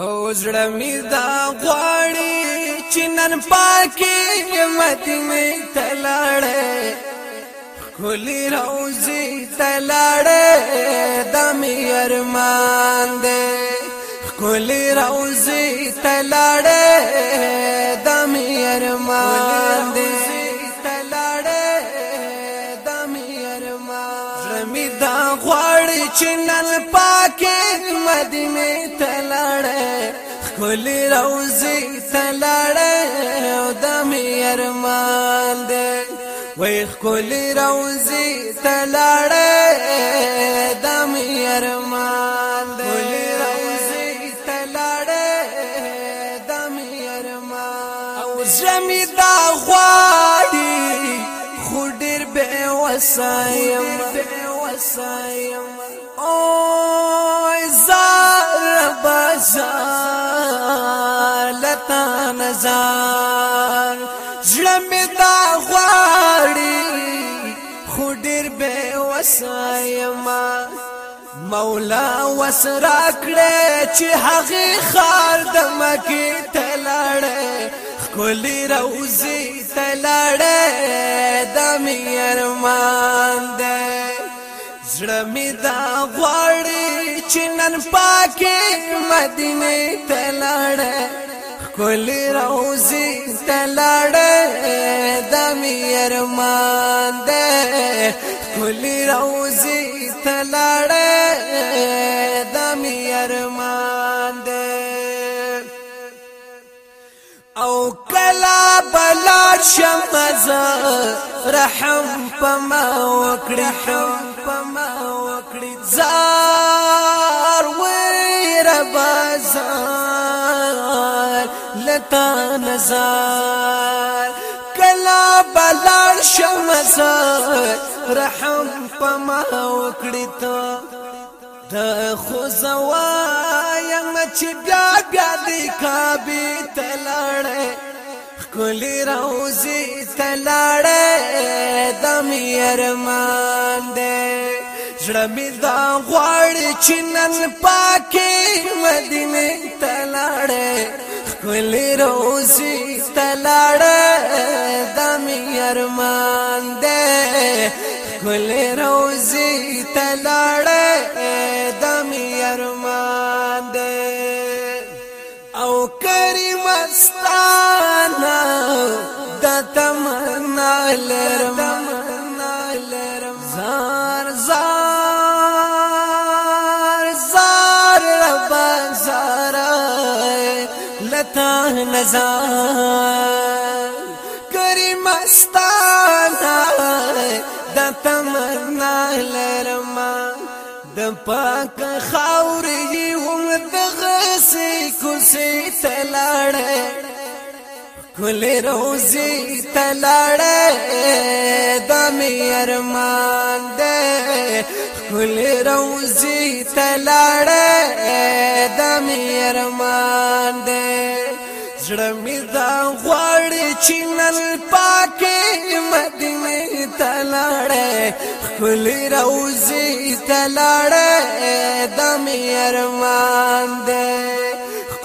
او زړه می دا غواړي چې نن پاکي مدینه ته لاړې خولي روزي ته لاړې د مې ارمان دې خولي روزي ته لاړې چنن پاکه مدینه تلړې خولي روزي تلړې او د میرمان دې وای خولي روزي تلړې د میرمان دې خولي روزي تلړې د میرمان او زمي دا غواړي خو ډېر به وسایم سایم او زار بازار لتا نزار ژړم دا غواړي خو ډیر به وسایم مولا وسرا کړې چې هغه خار د مکی تلاړې خولي روزي تلاړې د مې ارمان زړه می دا غواړي چې نن پاکه مدینه ته لاړ خپل روزي ته لاړ د میرمان ده خپل روزي ته لاړ د میرمان ده مات شم زه رحم پما وکړي رحم پما وکړي زار وې رب زار لتا نزار کلا بلار شم زه رحم پما وکړي ته د خو زوا یم چې بیا بیا د کابه تلړې کلی روزی تلاړې دم يرمان دې زړه می دا غواړي چې نن پاکي مدینه تلاړې کلی روزی تلاړې دم يرمان دې کلی روزی تلاړې دم يرمان دې او کریم استا د تمنا لرم زار زار زار رب زار لتا نزار کریم استانا د تمنا لرم د پاک خاورې هم د غسې کوسې تلاړې گل روزی تلاړه د می ارمان ده گل روزی تلاړه د می ارمان ده زړه می دا غوړ چینل پاکه مدینه تلاړه گل روزی تلاړه د می ارمان ده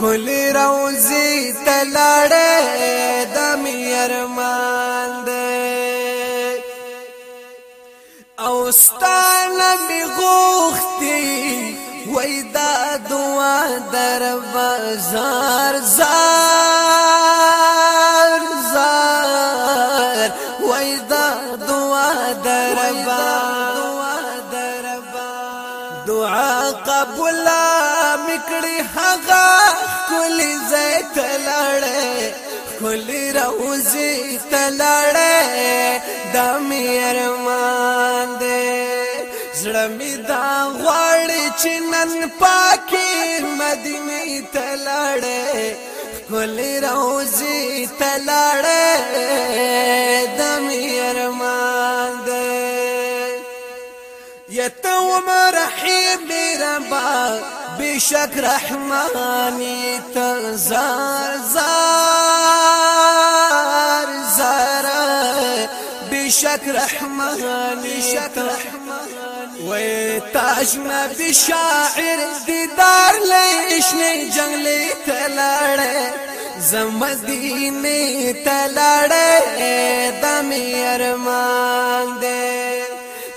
کلی روزی تلاڑے دمی ارمان دے اوستان بی غوختی ویدا دعا در بازار زار زار ویدا دعا در بازار دعا قبول میکړي هغه کلی زیت لړې کلی روزي تلړې د میرمان دې زړه می دا غواړي چې نن پاکي مدینه تلړې کلی روزي تلړې رحیم ربا بشک رحمانی تزار زار زار بشك بشک رحمانی بشک رحمانی وی تاج نبی شاعر دیدار لیشنی جنگلی تلاڑے زمدینی تلاڑے دمی ارمان دے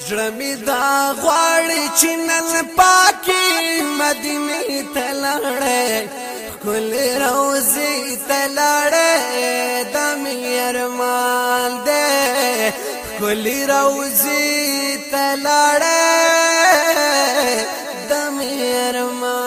زړمی دا غواړي چې نن پاکي مدینه ته لړې کل روزي ته لړې د میرمال دې کل روزي ته لړې د میرمال